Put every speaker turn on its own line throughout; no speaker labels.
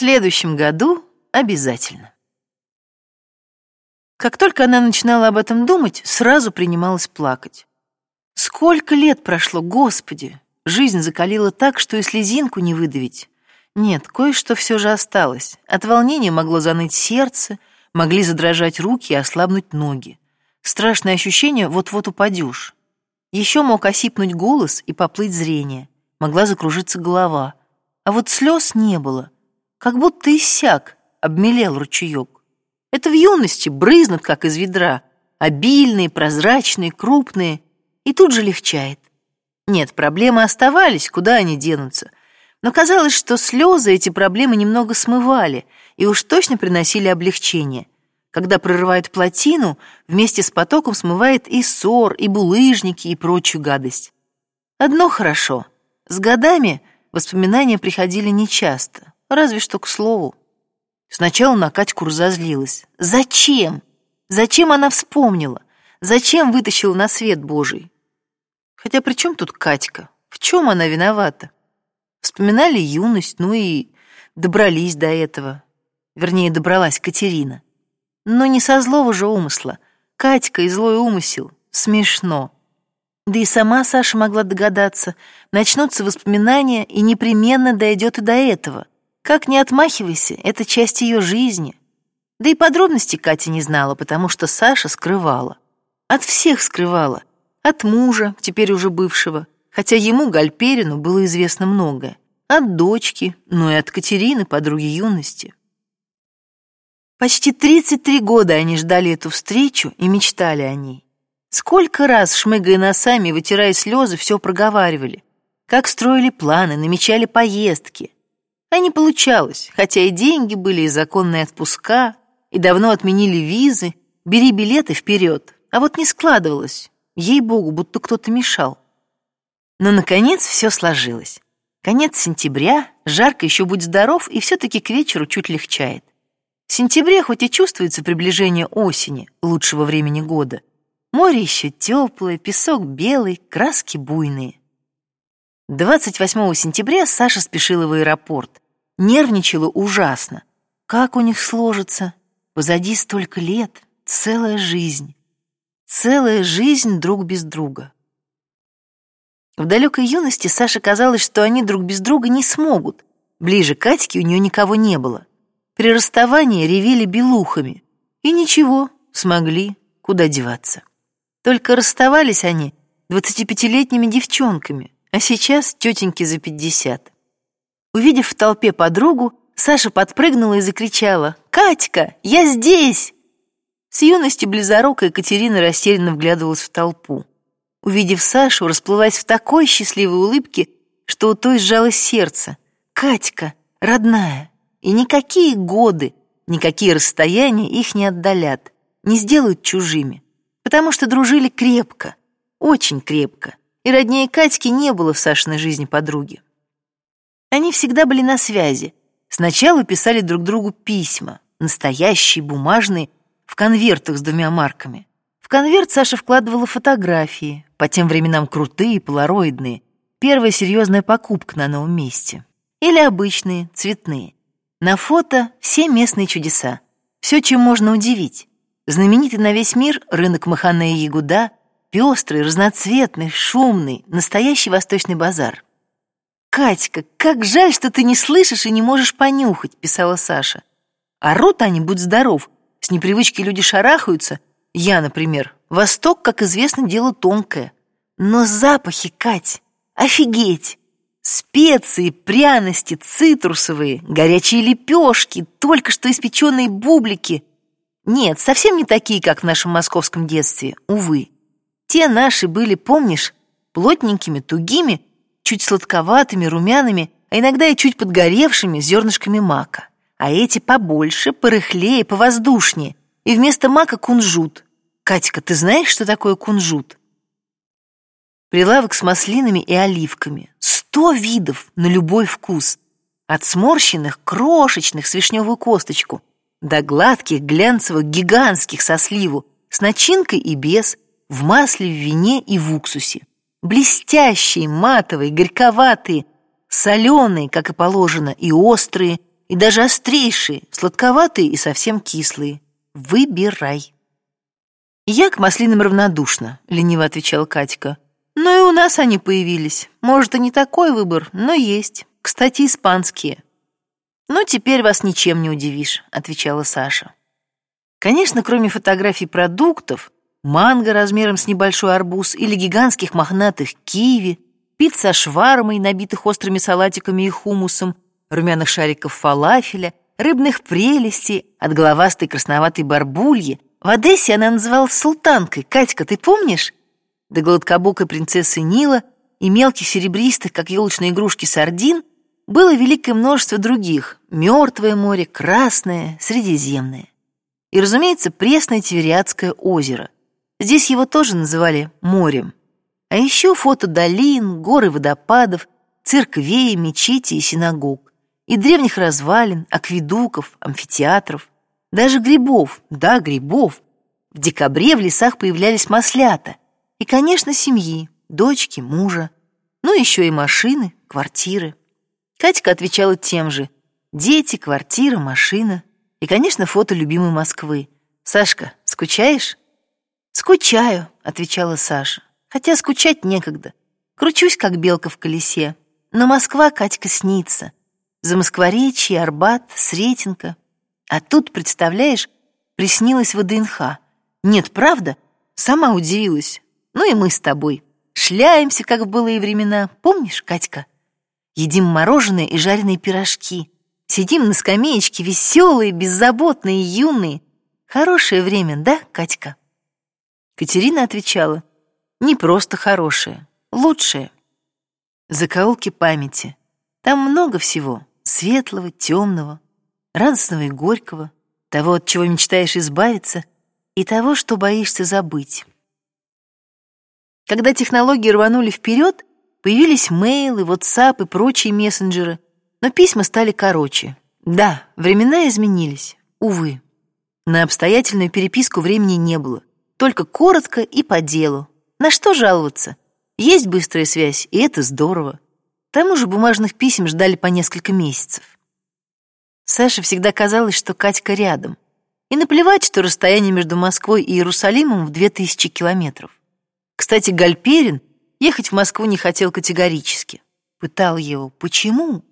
следующем году обязательно. Как только она начинала об этом думать, сразу принималась плакать. Сколько лет прошло, Господи! Жизнь закалила так, что и слезинку не выдавить. Нет, кое-что все же осталось. От волнения могло заныть сердце, могли задрожать руки и ослабнуть ноги. Страшное ощущение вот-вот упадешь. Еще мог осипнуть голос и поплыть зрение. Могла закружиться голова. А вот слез не было. Как будто иссяк, обмелел ручеек. Это в юности брызнут, как из ведра. Обильные, прозрачные, крупные. И тут же легчает. Нет, проблемы оставались, куда они денутся. Но казалось, что слезы эти проблемы немного смывали и уж точно приносили облегчение. Когда прорывает плотину, вместе с потоком смывает и ссор, и булыжники, и прочую гадость. Одно хорошо. С годами воспоминания приходили нечасто, разве что к слову. Сначала на Катьку разозлилась. Зачем? Зачем она вспомнила? Зачем вытащила на свет Божий? Хотя при чем тут Катька? В чем она виновата? Вспоминали юность, ну и добрались до этого. Вернее, добралась Катерина. Но не со злого же умысла. Катька и злой умысел. Смешно. Да и сама Саша могла догадаться. Начнутся воспоминания, и непременно дойдет и до этого. Как не отмахивайся, это часть ее жизни. Да и подробностей Катя не знала, потому что Саша скрывала. От всех скрывала. От мужа, теперь уже бывшего, хотя ему, Гальперину, было известно многое. От дочки, ну и от Катерины, подруги юности. Почти 33 года они ждали эту встречу и мечтали о ней. Сколько раз, шмыгая носами и вытирая слезы, все проговаривали. Как строили планы, намечали поездки. А не получалось, хотя и деньги были, и законные отпуска, и давно отменили визы, бери билеты вперед. А вот не складывалось, ей-богу, будто кто-то мешал. Но, наконец, все сложилось. Конец сентября, жарко еще будь здоров, и все-таки к вечеру чуть легчает. В сентябре хоть и чувствуется приближение осени, лучшего времени года, море еще теплое, песок белый, краски буйные. 28 сентября Саша спешила в аэропорт. Нервничала ужасно. Как у них сложится? Позади столько лет, целая жизнь. Целая жизнь друг без друга. В далекой юности Саше казалось, что они друг без друга не смогут. Ближе к Катьке у нее никого не было. При расставании ревели белухами. И ничего, смогли, куда деваться. Только расставались они двадцатипятилетними девчонками, а сейчас тетеньки за пятьдесят. Увидев в толпе подругу, Саша подпрыгнула и закричала «Катька, я здесь!» С юности близорукая Катерина растерянно вглядывалась в толпу. Увидев Сашу, расплылась в такой счастливой улыбке, что у той сжалось сердце. «Катька, родная!» И никакие годы, никакие расстояния их не отдалят, не сделают чужими, потому что дружили крепко, очень крепко и роднее Катьки не было в Сашиной жизни подруги. Они всегда были на связи. Сначала писали друг другу письма, настоящие, бумажные, в конвертах с двумя марками. В конверт Саша вкладывала фотографии, по тем временам крутые, полароидные, первая серьезная покупка на новом месте. Или обычные, цветные. На фото все местные чудеса, все, чем можно удивить. Знаменитый на весь мир рынок Махана и Ягуда, Пестрый, разноцветный, шумный, настоящий восточный базар. «Катька, как жаль, что ты не слышишь и не можешь понюхать», — писала Саша. «Орут они, будь здоров. С непривычки люди шарахаются. Я, например. Восток, как известно, дело тонкое. Но запахи, Кать, офигеть! Специи, пряности, цитрусовые, горячие лепешки, только что испеченные бублики. Нет, совсем не такие, как в нашем московском детстве, увы. Те наши были, помнишь, плотненькими, тугими, чуть сладковатыми, румяными, а иногда и чуть подгоревшими зернышками мака. А эти побольше, порыхлее, повоздушнее. И вместо мака кунжут. Катька, ты знаешь, что такое кунжут? Прилавок с маслинами и оливками. Сто видов на любой вкус. От сморщенных, крошечных с вишневую косточку до гладких, глянцевых, гигантских со сливу, с начинкой и без – в масле, в вине и в уксусе. Блестящие, матовые, горьковатые, соленые, как и положено, и острые, и даже острейшие, сладковатые и совсем кислые. Выбирай. Я к маслинам равнодушна, лениво отвечала Катька. Но и у нас они появились. Может, и не такой выбор, но есть. Кстати, испанские. Ну, теперь вас ничем не удивишь, отвечала Саша. Конечно, кроме фотографий продуктов, манго размером с небольшой арбуз или гигантских мохнатых киви, пицца швармой, набитых острыми салатиками и хумусом, румяных шариков фалафеля, рыбных прелестей, от головастой красноватой барбульи. В Одессе она называлась султанкой. Катька, ты помнишь? До гладкобокой принцессы Нила и мелких серебристых, как елочные игрушки, сардин было великое множество других. Мертвое море, красное, средиземное. И, разумеется, пресное Тивериадское озеро. Здесь его тоже называли морем. А еще фото долин, горы водопадов, церквей, мечети и синагог, и древних развалин, акведуков, амфитеатров, даже грибов, да, грибов. В декабре в лесах появлялись маслята. И, конечно, семьи, дочки, мужа. Ну, еще и машины, квартиры. Катька отвечала тем же. Дети, квартира, машина. И, конечно, фото любимой Москвы. «Сашка, скучаешь?» «Скучаю», — отвечала Саша. Хотя скучать некогда. Кручусь, как белка в колесе. Но Москва, Катька, снится. За Москворечье, Арбат, Сретенка. А тут, представляешь, приснилась ВДНХ. Нет, правда? Сама удивилась. Ну и мы с тобой. Шляемся, как в былые времена. Помнишь, Катька? Едим мороженое и жареные пирожки. Сидим на скамеечке, веселые, беззаботные, юные. Хорошее время, да, Катька? Катерина отвечала. Не просто хорошее, лучшее. Закоулки памяти. Там много всего. Светлого, темного, радостного и горького, того, от чего мечтаешь избавиться, и того, что боишься забыть. Когда технологии рванули вперед, появились мейлы, WhatsApp и прочие мессенджеры, но письма стали короче. Да, времена изменились, увы. На обстоятельную переписку времени не было, только коротко и по делу, на что жаловаться? Есть быстрая связь, и это здорово. К тому же бумажных писем ждали по несколько месяцев. Саше всегда казалось, что Катька рядом. И наплевать, что расстояние между Москвой и Иерусалимом в две тысячи километров. Кстати, Гальперин ехать в Москву не хотел категорически. Пытал его, почему?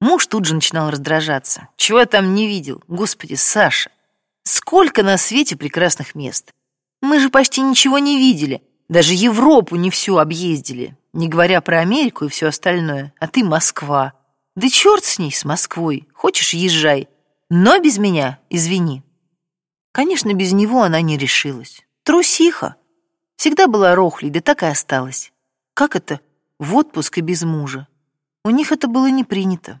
Муж тут же начинал раздражаться. Чего я там не видел? Господи, Саша, сколько на свете прекрасных мест. Мы же почти ничего не видели. Даже Европу не всю объездили, не говоря про Америку и все остальное. А ты Москва. Да черт с ней, с Москвой. Хочешь, езжай. Но без меня, извини. Конечно, без него она не решилась. Трусиха. Всегда была рохлей, да так и осталась. Как это? В отпуск и без мужа. У них это было не принято.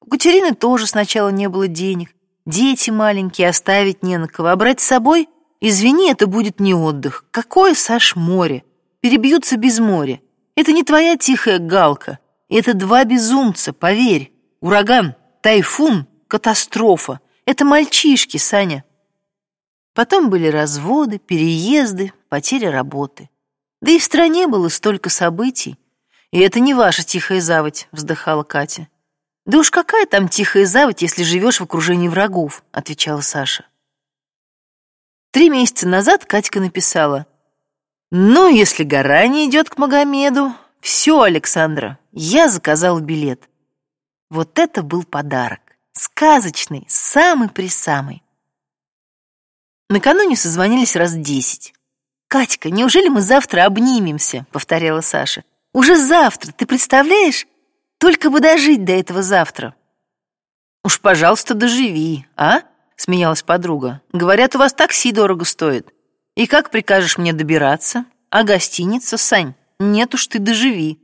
У Катерины тоже сначала не было денег. Дети маленькие, оставить не на кого. А брать с собой Извини, это будет не отдых. Какое, Саш, море? Перебьются без моря. Это не твоя тихая галка. Это два безумца, поверь. Ураган, тайфун, катастрофа. Это мальчишки, Саня. Потом были разводы, переезды, потеря работы. Да и в стране было столько событий. И это не ваша тихая заводь, вздыхала Катя. Да уж какая там тихая заводь, если живешь в окружении врагов, отвечала Саша. Три месяца назад Катька написала. «Ну, если гора не идет к Магомеду, все, Александра, я заказал билет». Вот это был подарок. Сказочный, самый-присамый. Накануне созвонились раз десять. «Катька, неужели мы завтра обнимемся?» — повторяла Саша. «Уже завтра, ты представляешь? Только бы дожить до этого завтра». «Уж, пожалуйста, доживи, а?» — смеялась подруга. «Говорят, у вас такси дорого стоит. И как прикажешь мне добираться? А гостиница, Сань? Нет уж, ты доживи».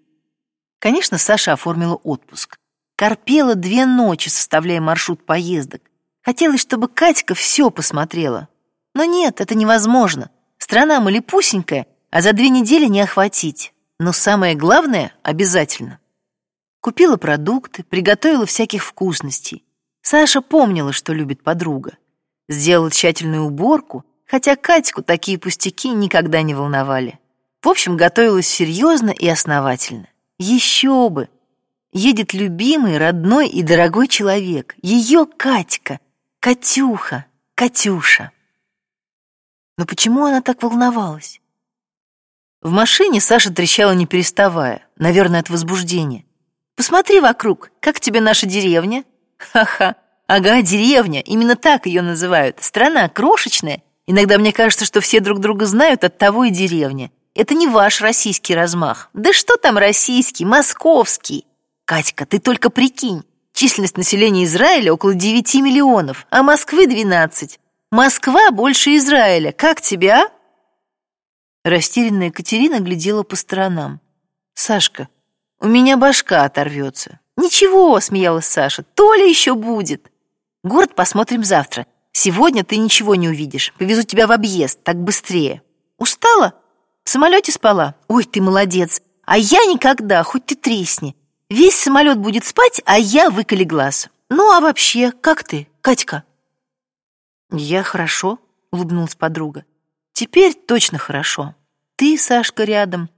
Конечно, Саша оформила отпуск. Корпела две ночи, составляя маршрут поездок. Хотелось, чтобы Катька все посмотрела. Но нет, это невозможно. Страна малепусенькая, а за две недели не охватить. Но самое главное — обязательно. Купила продукты, приготовила всяких вкусностей. Саша помнила, что любит подруга. Сделала тщательную уборку, хотя Катьку такие пустяки никогда не волновали. В общем, готовилась серьезно и основательно. Еще бы! Едет любимый, родной и дорогой человек. Ее Катька, Катюха, Катюша. Но почему она так волновалась? В машине Саша трещала не переставая, наверное, от возбуждения. «Посмотри вокруг, как тебе наша деревня?» «Ха-ха, ага, деревня, именно так ее называют. Страна крошечная. Иногда мне кажется, что все друг друга знают, от того и деревня. Это не ваш российский размах. Да что там российский, московский. Катька, ты только прикинь. Численность населения Израиля около 9 миллионов, а Москвы 12. Москва больше Израиля. Как тебя? Растерянная Екатерина глядела по сторонам. «Сашка, у меня башка оторвется». «Ничего», — смеялась Саша, — «то ли еще будет». «Город посмотрим завтра. Сегодня ты ничего не увидишь. Повезу тебя в объезд, так быстрее». «Устала?» В самолете спала? Ой, ты молодец. А я никогда, хоть ты тресни. Весь самолет будет спать, а я выколи глаз. Ну, а вообще, как ты, Катька? Я хорошо, улыбнулась подруга. Теперь точно хорошо. Ты, Сашка, рядом.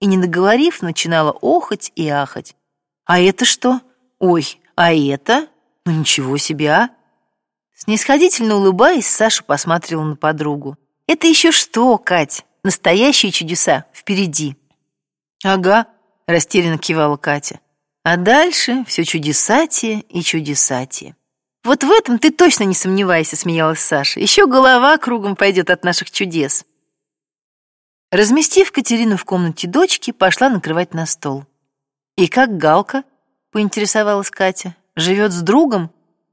И не договорив, начинала охать и ахать. А это что? Ой, а это? Ну ничего себе, а? Снисходительно улыбаясь, Саша посмотрела на подругу. Это еще что, Кать? Настоящие чудеса впереди. Ага, растерянно кивала Катя. А дальше все чудесатие и чудесатие. Вот в этом ты точно не сомневайся, смеялась Саша. Еще голова кругом пойдет от наших чудес. Разместив Катерину в комнате дочки, пошла накрывать на стол. И как Галка, поинтересовалась Катя, живет с другом?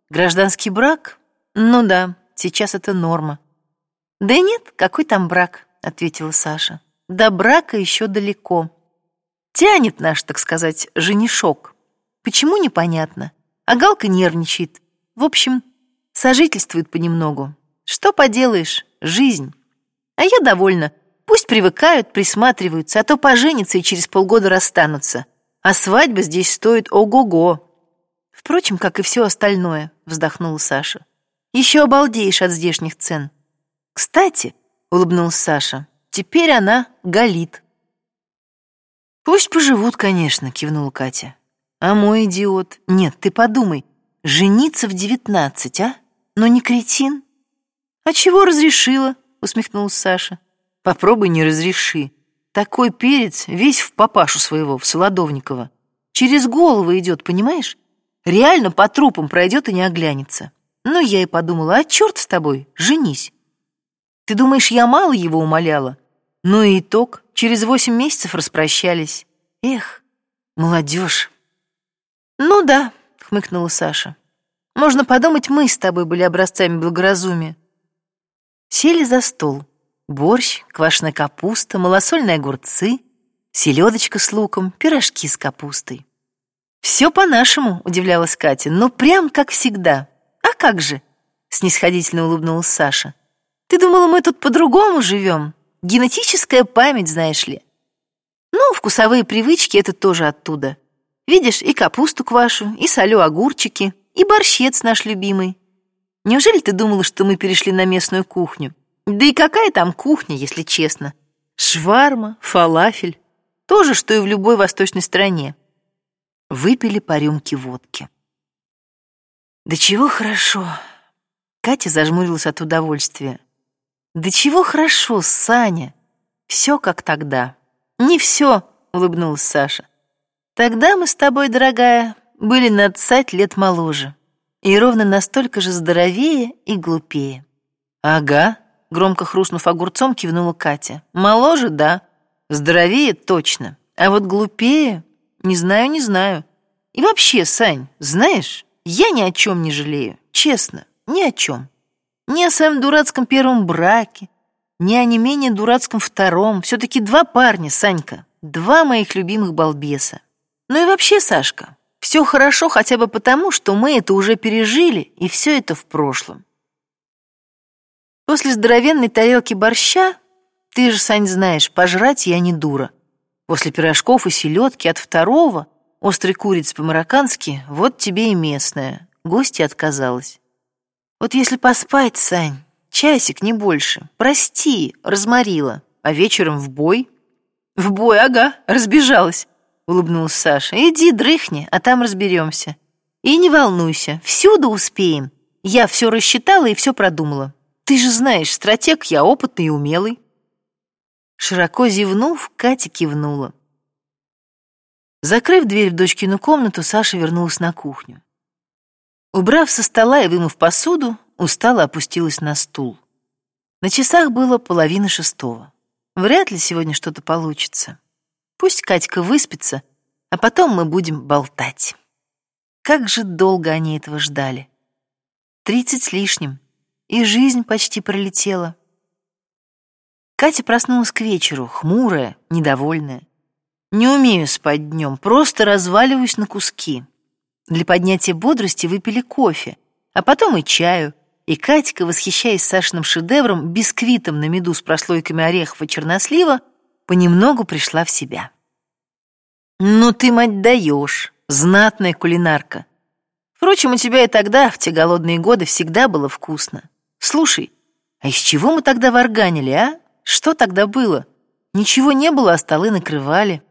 Гражданский брак? Ну да, сейчас это норма. Да нет, какой там брак? — ответила Саша. «До брака еще далеко. Тянет наш, так сказать, женишок. Почему, непонятно. А Галка нервничает. В общем, сожительствует понемногу. Что поделаешь, жизнь. А я довольна. Пусть привыкают, присматриваются, а то поженятся и через полгода расстанутся. А свадьба здесь стоит ого-го. Впрочем, как и все остальное, вздохнула Саша. Еще обалдеешь от здешних цен. Кстати, — улыбнулся Саша. «Теперь она галит». «Пусть поживут, конечно», — кивнула Катя. «А мой идиот? Нет, ты подумай, жениться в девятнадцать, а? Но не кретин». «А чего разрешила?» — усмехнулся Саша. «Попробуй не разреши. Такой перец весь в папашу своего, в Солодовникова. Через голову идет, понимаешь? Реально по трупам пройдет и не оглянется. Ну, я и подумала, а черт с тобой, женись». Ты думаешь, я мало его умоляла? Ну и итог. Через восемь месяцев распрощались. Эх, молодежь. Ну да, хмыкнула Саша. Можно подумать, мы с тобой были образцами благоразумия. Сели за стол. Борщ, квашеная капуста, малосольные огурцы, селедочка с луком, пирожки с капустой. «Все по-нашему», — удивлялась Катя, — «но прям как всегда». «А как же?» — снисходительно улыбнулась Саша. Ты думала, мы тут по-другому живем? Генетическая память, знаешь ли. Ну, вкусовые привычки — это тоже оттуда. Видишь, и капусту квашу, и солю огурчики, и борщец наш любимый. Неужели ты думала, что мы перешли на местную кухню? Да и какая там кухня, если честно? Шварма, фалафель. То же, что и в любой восточной стране. Выпили по рюмке водки. Да чего хорошо. Катя зажмурилась от удовольствия. Да чего хорошо, Саня. Все как тогда. Не все, улыбнулась Саша. Тогда мы с тобой, дорогая, были на цать лет моложе. И ровно настолько же здоровее и глупее. Ага, громко хрустнув огурцом, кивнула Катя. Моложе, да. Здоровее точно. А вот глупее, не знаю, не знаю. И вообще, Сань, знаешь, я ни о чем не жалею. Честно, ни о чем. Ни о своем дурацком первом браке, ни о не менее дурацком втором. Все-таки два парня, Санька. Два моих любимых балбеса. Ну и вообще, Сашка, все хорошо хотя бы потому, что мы это уже пережили, и все это в прошлом. После здоровенной тарелки борща, ты же, Сань, знаешь, пожрать я не дура. После пирожков и селедки от второго, острой курицы по-мароккански, вот тебе и местная. Гостья отказалась. Вот если поспать, Сань, часик, не больше. Прости, разморила. А вечером в бой? В бой, ага, разбежалась. улыбнулась Саша. Иди дрыхни, а там разберемся. И не волнуйся, всюду успеем. Я все рассчитала и все продумала. Ты же знаешь, стратег я опытный и умелый. Широко зевнув, Катя кивнула. Закрыв дверь в дочкину комнату, Саша вернулась на кухню. Убрав со стола и вымыв посуду, устало опустилась на стул. На часах было половина шестого. Вряд ли сегодня что-то получится. Пусть Катька выспится, а потом мы будем болтать. Как же долго они этого ждали. Тридцать с лишним, и жизнь почти пролетела. Катя проснулась к вечеру, хмурая, недовольная. Не умею спать днем, просто разваливаюсь на куски. Для поднятия бодрости выпили кофе, а потом и чаю. И Катька, восхищаясь Сашиным шедевром, бисквитом на меду с прослойками орехов и чернослива, понемногу пришла в себя. «Ну ты, мать, даешь, знатная кулинарка. Впрочем, у тебя и тогда, в те голодные годы, всегда было вкусно. Слушай, а из чего мы тогда варганили, а? Что тогда было? Ничего не было, а столы накрывали.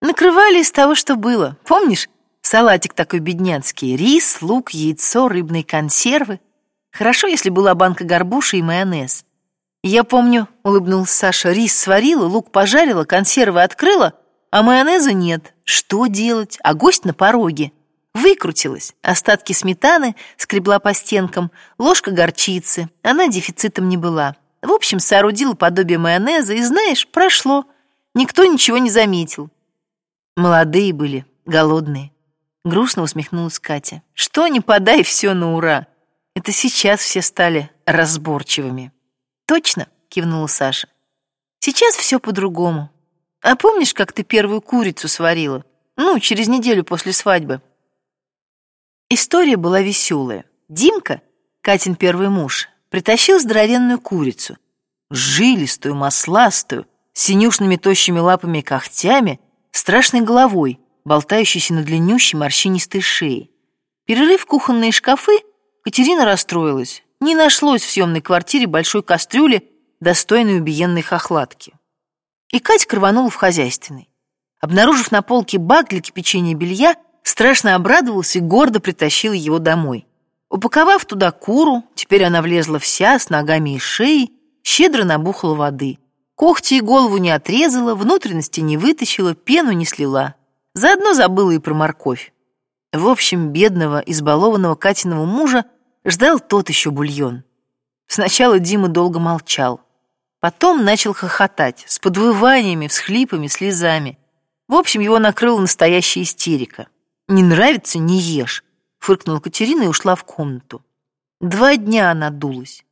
Накрывали из того, что было. Помнишь, салатик такой бедняцкий. Рис, лук, яйцо, рыбные консервы. Хорошо, если была банка горбуши и майонез. Я помню, улыбнулся Саша, рис сварила, лук пожарила, консервы открыла, а майонеза нет. Что делать? А гость на пороге. Выкрутилась. Остатки сметаны скребла по стенкам, ложка горчицы. Она дефицитом не была. В общем, соорудила подобие майонеза, и, знаешь, прошло. Никто ничего не заметил. Молодые были, голодные. Грустно усмехнулась Катя. Что не подай, все на ура. Это сейчас все стали разборчивыми. Точно, кивнула Саша. Сейчас все по-другому. А помнишь, как ты первую курицу сварила? Ну, через неделю после свадьбы. История была веселая. Димка, Катин первый муж, притащил здоровенную курицу, жилистую, масластую, с синюшными тощими лапами и когтями, страшной головой, болтающейся на длиннющей морщинистой шее. Перерыв кухонные шкафы, Катерина расстроилась. Не нашлось в съемной квартире большой кастрюли, достойной убиенной хохлатки. И Катька рванула в хозяйственный. Обнаружив на полке бак для кипячения белья, страшно обрадовался и гордо притащил его домой. Упаковав туда куру, теперь она влезла вся, с ногами и шеей, щедро набухала воды. Когти и голову не отрезала, внутренности не вытащила, пену не слила. Заодно забыла и про морковь. В общем, бедного, избалованного Катиного мужа ждал тот еще бульон. Сначала Дима долго молчал. Потом начал хохотать, с подвываниями, всхлипами, слезами. В общем, его накрыла настоящая истерика. «Не нравится — не ешь фыркнула Катерина и ушла в комнату. Два дня она дулась.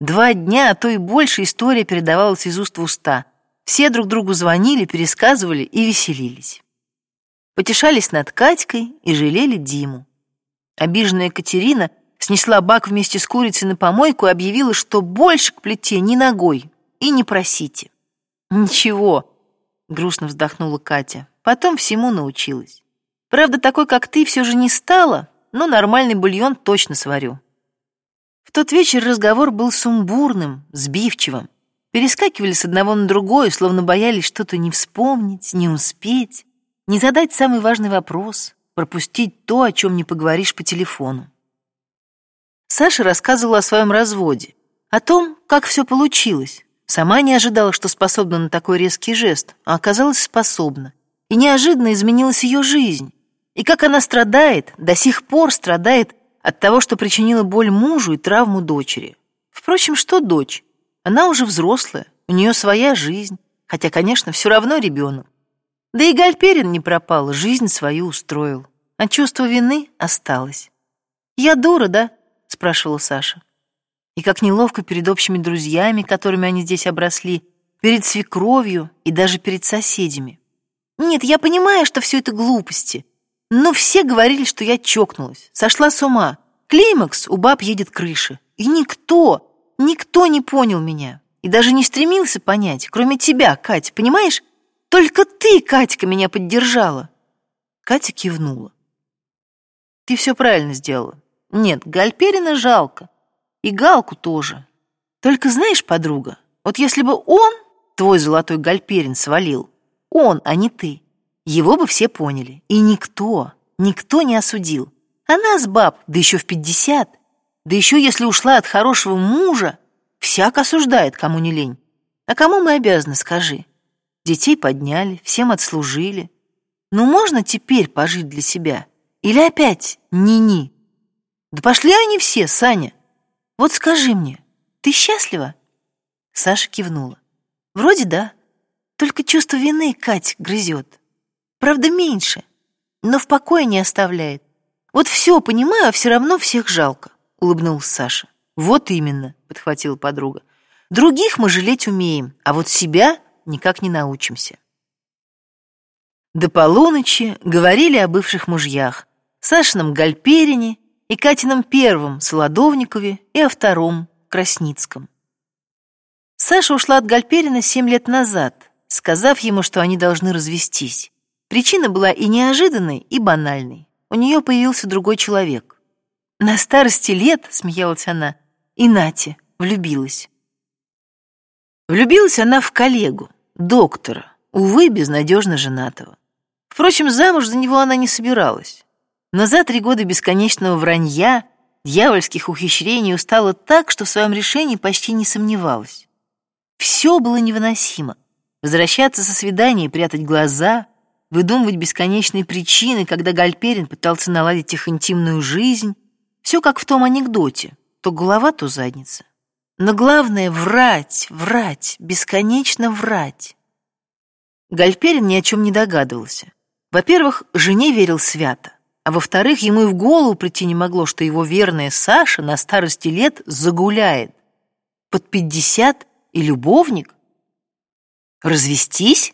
Два дня, а то и больше история передавалась из уст в уста. Все друг другу звонили, пересказывали и веселились. Потешались над Катькой и жалели Диму. Обиженная Катерина снесла бак вместе с курицей на помойку и объявила, что больше к плите ни ногой и не просите. «Ничего», — грустно вздохнула Катя, — «потом всему научилась. Правда, такой, как ты, все же не стала, но нормальный бульон точно сварю. В тот вечер разговор был сумбурным, сбивчивым. Перескакивали с одного на другое, словно боялись что-то не вспомнить, не успеть, не задать самый важный вопрос, пропустить то, о чем не поговоришь по телефону. Саша рассказывала о своем разводе, о том, как все получилось. Сама не ожидала, что способна на такой резкий жест, а оказалась способна. И неожиданно изменилась ее жизнь. И как она страдает, до сих пор страдает от того, что причинила боль мужу и травму дочери. Впрочем, что дочь? Она уже взрослая, у нее своя жизнь, хотя, конечно, все равно ребенок. Да и Гальперин не пропал, жизнь свою устроил, а чувство вины осталось. «Я дура, да?» — спрашивала Саша. И как неловко перед общими друзьями, которыми они здесь обросли, перед свекровью и даже перед соседями. «Нет, я понимаю, что все это глупости», но все говорили, что я чокнулась, сошла с ума. Клеймакс, у баб едет крыша. И никто, никто не понял меня. И даже не стремился понять, кроме тебя, Катя, понимаешь? Только ты, Катька, меня поддержала. Катя кивнула. Ты все правильно сделала. Нет, Гальперина жалко. И Галку тоже. Только знаешь, подруга, вот если бы он, твой золотой Гальперин, свалил, он, а не ты, его бы все поняли. И никто, никто не осудил. А нас, баб, да еще в пятьдесят, да еще если ушла от хорошего мужа, всяк осуждает, кому не лень. А кому мы обязаны, скажи? Детей подняли, всем отслужили. Ну можно теперь пожить для себя? Или опять ни-ни? Да пошли они все, Саня. Вот скажи мне, ты счастлива? Саша кивнула. Вроде да. Только чувство вины Кать грызет. Правда, меньше, но в покое не оставляет. Вот все понимаю, а все равно всех жалко, улыбнулся Саша. Вот именно, подхватила подруга. Других мы жалеть умеем, а вот себя никак не научимся. До полуночи говорили о бывших мужьях, Сашином Гальперине и Катином первом Солодовникове и о втором Красницком. Саша ушла от Гальперина семь лет назад, сказав ему, что они должны развестись. Причина была и неожиданной, и банальной. У нее появился другой человек. На старости лет, смеялась она, и Нате влюбилась. Влюбилась она в коллегу, доктора, увы, безнадежно женатого. Впрочем, замуж за него она не собиралась. Но за три года бесконечного вранья, дьявольских ухищрений устала так, что в своем решении почти не сомневалась. Все было невыносимо. Возвращаться со свидания и прятать глаза, выдумывать бесконечные причины, когда Гальперин пытался наладить их интимную жизнь. Все как в том анекдоте. То голова, то задница. Но главное — врать, врать, бесконечно врать. Гальперин ни о чем не догадывался. Во-первых, жене верил свято, а во-вторых, ему и в голову прийти не могло, что его верная Саша на старости лет загуляет. Под пятьдесят и любовник? Развестись?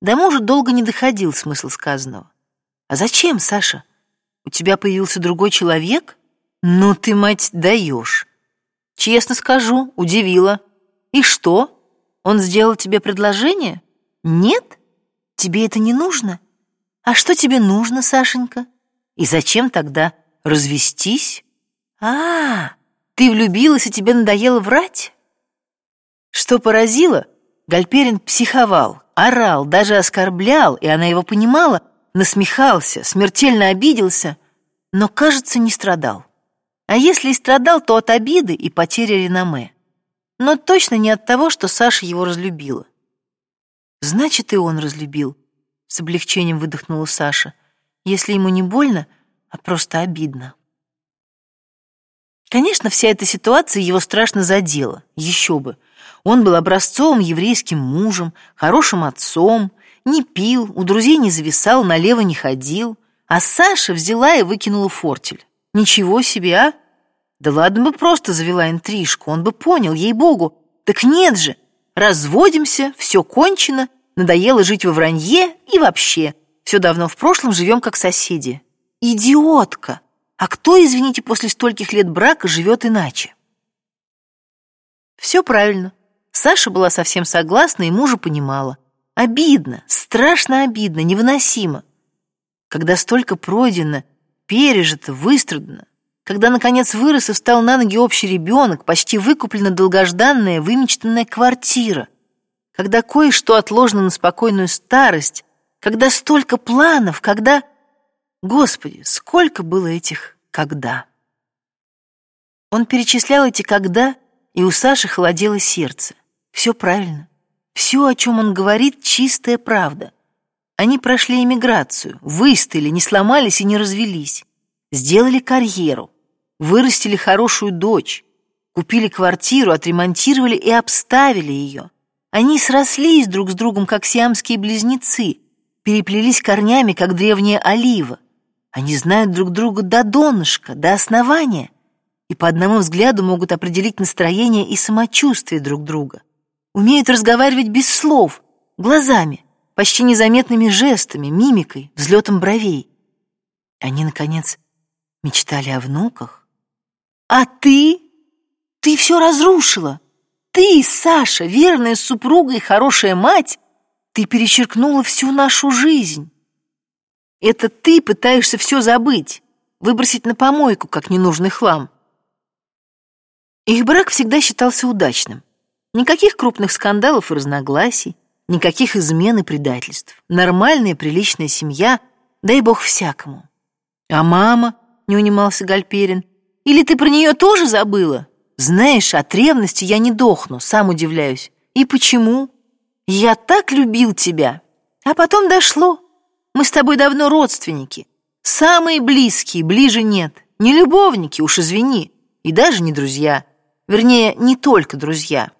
До мужа долго не доходил смысл сказанного. А зачем, Саша? У тебя появился другой человек? Ну ты, мать, даешь. Честно скажу, удивила. И что? Он сделал тебе предложение? Нет? Тебе это не нужно? А что тебе нужно, Сашенька? И зачем тогда развестись? А, ты влюбилась и тебе надоело врать? Что поразило, Гальперин психовал, орал, даже оскорблял, и она его понимала, насмехался, смертельно обиделся, но, кажется, не страдал. А если и страдал, то от обиды и потери реноме. Но точно не от того, что Саша его разлюбила. Значит, и он разлюбил, с облегчением выдохнула Саша. Если ему не больно, а просто обидно. Конечно, вся эта ситуация его страшно задела. Еще бы. Он был образцовым еврейским мужем, хорошим отцом, не пил, у друзей не зависал, налево не ходил. А Саша взяла и выкинула фортель. Ничего себе, а? Да ладно бы просто завела интрижку, он бы понял, ей-богу. Так нет же, разводимся, все кончено, Надоело жить во вранье и вообще. Все давно в прошлом, живем как соседи. Идиотка! А кто, извините, после стольких лет брака живет иначе? Все правильно. Саша была совсем согласна и мужа понимала. Обидно, страшно обидно, невыносимо. Когда столько пройдено, пережито, выстрадано, когда, наконец, вырос и встал на ноги общий ребенок, почти выкуплена долгожданная, вымечтанная квартира — когда кое-что отложено на спокойную старость, когда столько планов, когда... Господи, сколько было этих «когда». Он перечислял эти «когда», и у Саши холодело сердце. Все правильно. Все, о чем он говорит, чистая правда. Они прошли эмиграцию, выстояли, не сломались и не развелись. Сделали карьеру, вырастили хорошую дочь, купили квартиру, отремонтировали и обставили ее. Они срослись друг с другом, как сиамские близнецы, переплелись корнями, как древняя олива. Они знают друг друга до донышка, до основания, и по одному взгляду могут определить настроение и самочувствие друг друга. Умеют разговаривать без слов, глазами, почти незаметными жестами, мимикой, взлетом бровей. Они, наконец, мечтали о внуках. А ты? Ты все разрушила. Ты, Саша, верная супруга и хорошая мать, ты перечеркнула всю нашу жизнь. Это ты пытаешься все забыть, выбросить на помойку, как ненужный хлам. Их брак всегда считался удачным. Никаких крупных скандалов и разногласий, Никаких измен и предательств. Нормальная, приличная семья, дай бог всякому. А мама, не унимался Гальперин, или ты про нее тоже забыла? Знаешь, от ревности я не дохну, сам удивляюсь. И почему? Я так любил тебя. А потом дошло. Мы с тобой давно родственники. Самые близкие, ближе нет. Не любовники, уж извини. И даже не друзья. Вернее, не только друзья.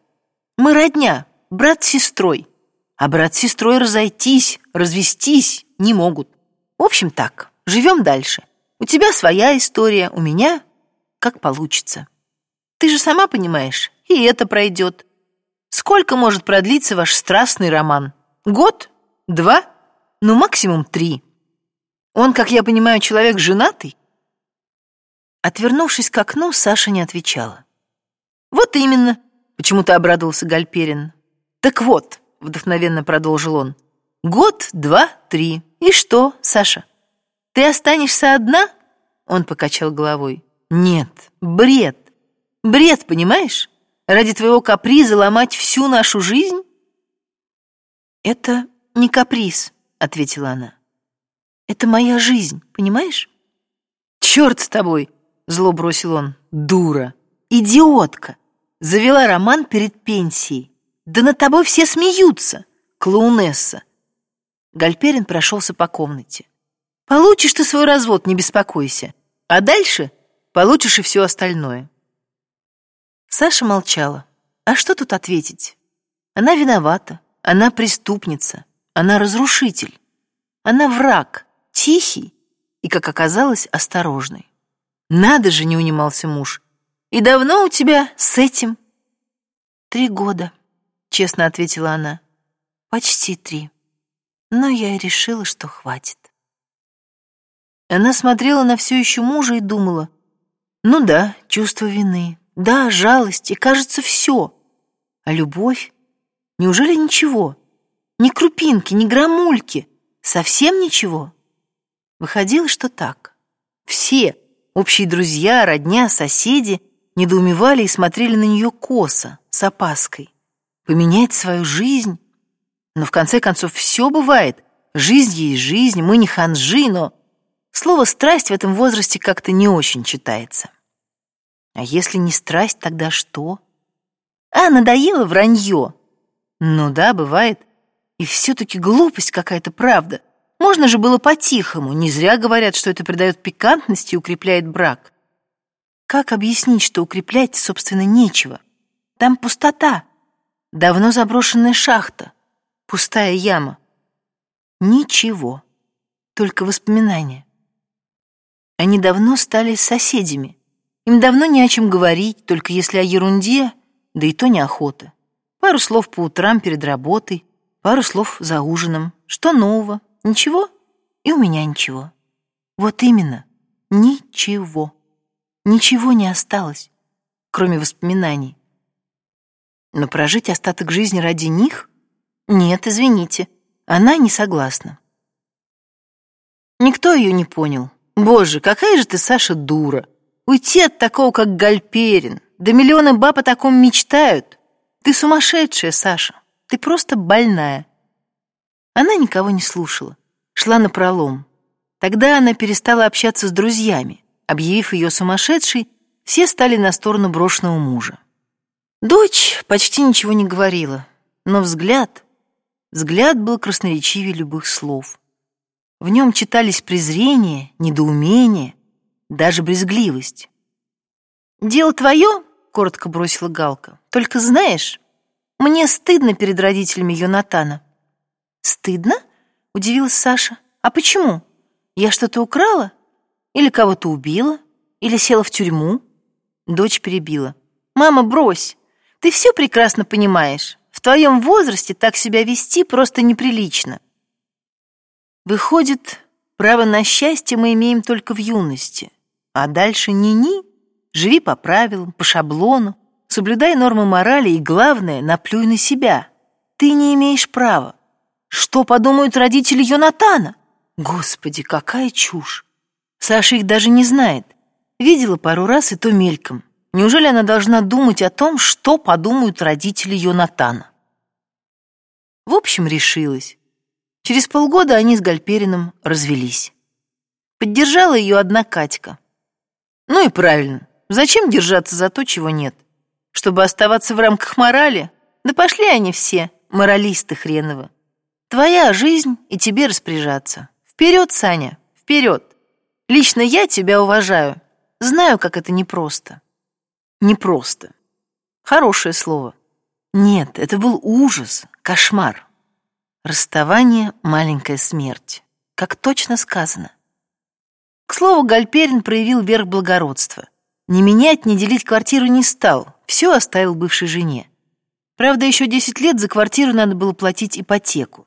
Мы родня, брат с сестрой. А брат с сестрой разойтись, развестись не могут. В общем так, живем дальше. У тебя своя история, у меня как получится. Ты же сама понимаешь, и это пройдет. Сколько может продлиться ваш страстный роман? Год? Два? Ну, максимум три. Он, как я понимаю, человек женатый? Отвернувшись к окну, Саша не отвечала. Вот именно, почему-то обрадовался Гальперин. Так вот, вдохновенно продолжил он. Год, два, три. И что, Саша? Ты останешься одна? Он покачал головой. Нет, бред. Бред, понимаешь? Ради твоего каприза ломать всю нашу жизнь? Это не каприз, ответила она. Это моя жизнь, понимаешь? Черт с тобой, зло бросил он. Дура, идиотка. Завела роман перед пенсией. Да над тобой все смеются, клоунесса. Гальперин прошелся по комнате. Получишь ты свой развод, не беспокойся. А дальше получишь и все остальное. Саша молчала. А что тут ответить? Она виновата, она преступница, она разрушитель. Она враг, тихий и, как оказалось, осторожный. Надо же, не унимался муж. И давно у тебя с этим? Три года, честно ответила она. Почти три. Но я и решила, что хватит. Она смотрела на все еще мужа и думала, ну да, чувство вины, да, жалость и, кажется, все. А любовь? Неужели ничего? Ни крупинки, ни грамульки. Совсем ничего? Выходило, что так. Все, общие друзья, родня, соседи, недоумевали и смотрели на нее косо, с опаской. Поменять свою жизнь? Но в конце концов все бывает. Жизнь есть жизнь, мы не ханжи, но... Слово «страсть» в этом возрасте как-то не очень читается. А если не страсть, тогда что? А, надоело вранье. Ну да, бывает. И все-таки глупость какая-то, правда. Можно же было по-тихому. Не зря говорят, что это придает пикантности и укрепляет брак. Как объяснить, что укреплять, собственно, нечего? Там пустота. Давно заброшенная шахта. Пустая яма. Ничего. Только воспоминания. Они давно стали соседями. Им давно не о чем говорить, только если о ерунде, да и то неохота. Пару слов по утрам перед работой, пару слов за ужином. Что нового? Ничего? И у меня ничего. Вот именно, ничего. Ничего не осталось, кроме воспоминаний. Но прожить остаток жизни ради них? Нет, извините, она не согласна. Никто ее не понял. Боже, какая же ты, Саша, дура. Уйти от такого, как Гальперин. Да миллионы баб о таком мечтают. Ты сумасшедшая, Саша. Ты просто больная. Она никого не слушала. Шла на пролом. Тогда она перестала общаться с друзьями. Объявив ее сумасшедшей, все стали на сторону брошенного мужа. Дочь почти ничего не говорила, но взгляд, взгляд был красноречивее любых слов. В нем читались презрение, недоумение, даже брезгливость. «Дело твое», — коротко бросила Галка. «Только знаешь, мне стыдно перед родителями Йонатана». «Стыдно?» — удивилась Саша. «А почему? Я что-то украла? Или кого-то убила? Или села в тюрьму?» Дочь перебила. «Мама, брось! Ты все прекрасно понимаешь. В твоем возрасте так себя вести просто неприлично». Выходит, право на счастье мы имеем только в юности. А дальше ни-ни, живи по правилам, по шаблону, соблюдай нормы морали и, главное, наплюй на себя. Ты не имеешь права. Что подумают родители Йонатана? Господи, какая чушь! Саша их даже не знает. Видела пару раз и то мельком. Неужели она должна думать о том, что подумают родители Йонатана? В общем, решилась. Через полгода они с Гальпериным развелись. Поддержала ее одна Катька. Ну и правильно. Зачем держаться за то, чего нет? Чтобы оставаться в рамках морали? Да пошли они все, моралисты хреновы. Твоя жизнь и тебе распоряжаться. Вперед, Саня, вперед. Лично я тебя уважаю. Знаю, как это непросто. Непросто. Хорошее слово. Нет, это был ужас, кошмар. Расставание — маленькая смерть. Как точно сказано. К слову, Гальперин проявил верх благородства. Не менять, не делить квартиру не стал, все оставил бывшей жене. Правда, еще 10 лет за квартиру надо было платить ипотеку.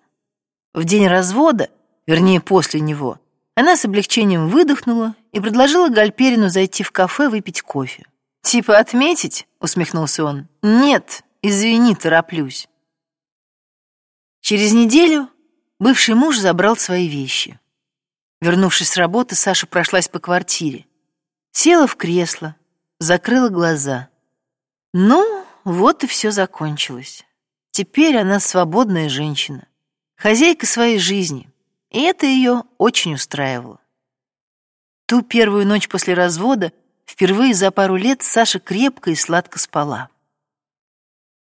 В день развода, вернее, после него, она с облегчением выдохнула и предложила Гальперину зайти в кафе выпить кофе. «Типа отметить?» — усмехнулся он. «Нет, извини, тороплюсь». Через неделю бывший муж забрал свои вещи. Вернувшись с работы, Саша прошлась по квартире. Села в кресло, закрыла глаза. Ну, вот и все закончилось. Теперь она свободная женщина, хозяйка своей жизни, и это ее очень устраивало. Ту первую ночь после развода впервые за пару лет Саша крепко и сладко спала.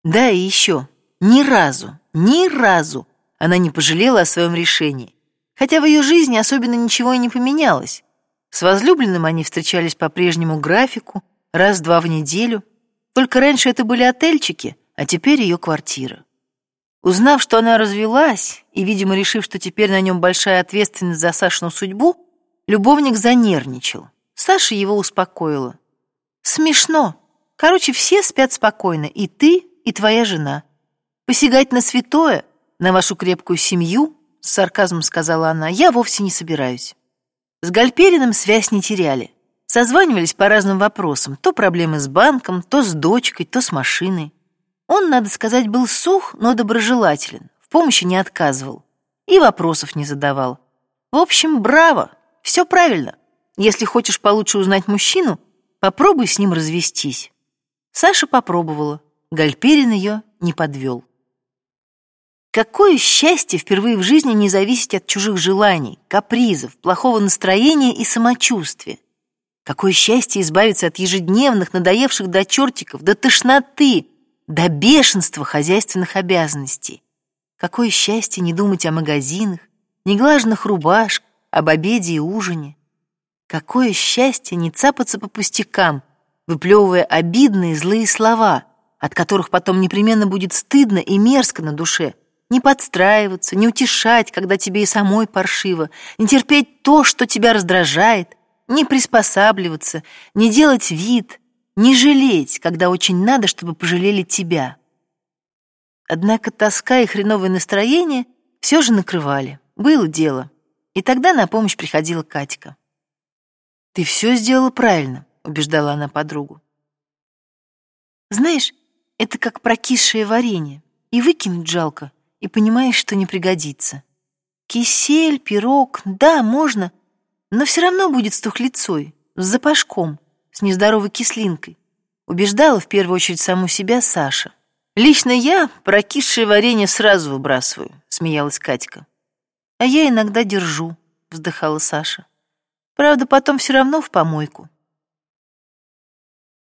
Да, и еще, ни разу, ни разу она не пожалела о своем решении хотя в ее жизни особенно ничего и не поменялось. С возлюбленным они встречались по прежнему графику, раз-два в неделю. Только раньше это были отельчики, а теперь ее квартира. Узнав, что она развелась, и, видимо, решив, что теперь на нем большая ответственность за Сашину судьбу, любовник занервничал. Саша его успокоила. «Смешно. Короче, все спят спокойно, и ты, и твоя жена. Посягать на святое, на вашу крепкую семью с сарказмом сказала она, я вовсе не собираюсь. С Гальпериным связь не теряли. Созванивались по разным вопросам, то проблемы с банком, то с дочкой, то с машиной. Он, надо сказать, был сух, но доброжелателен, в помощи не отказывал и вопросов не задавал. В общем, браво, все правильно. Если хочешь получше узнать мужчину, попробуй с ним развестись. Саша попробовала, Гальперин ее не подвел. Какое счастье впервые в жизни не зависеть от чужих желаний, капризов, плохого настроения и самочувствия. Какое счастье избавиться от ежедневных, надоевших до чертиков, до тошноты, до бешенства хозяйственных обязанностей. Какое счастье не думать о магазинах, неглаженных рубашках, об обеде и ужине. Какое счастье не цапаться по пустякам, выплевывая обидные злые слова, от которых потом непременно будет стыдно и мерзко на душе – не подстраиваться, не утешать, когда тебе и самой паршиво, не терпеть то, что тебя раздражает, не приспосабливаться, не делать вид, не жалеть, когда очень надо, чтобы пожалели тебя. Однако тоска и хреновое настроение все же накрывали. Было дело. И тогда на помощь приходила Катька. «Ты все сделала правильно», — убеждала она подругу. «Знаешь, это как прокисшее варенье, и выкинуть жалко, и понимаешь, что не пригодится. Кисель, пирог, да, можно, но все равно будет с тухлицой, с запашком, с нездоровой кислинкой. Убеждала в первую очередь саму себя Саша. «Лично я прокисшее варенье сразу выбрасываю», — смеялась Катька. «А я иногда держу», — вздыхала Саша. «Правда, потом все равно в помойку.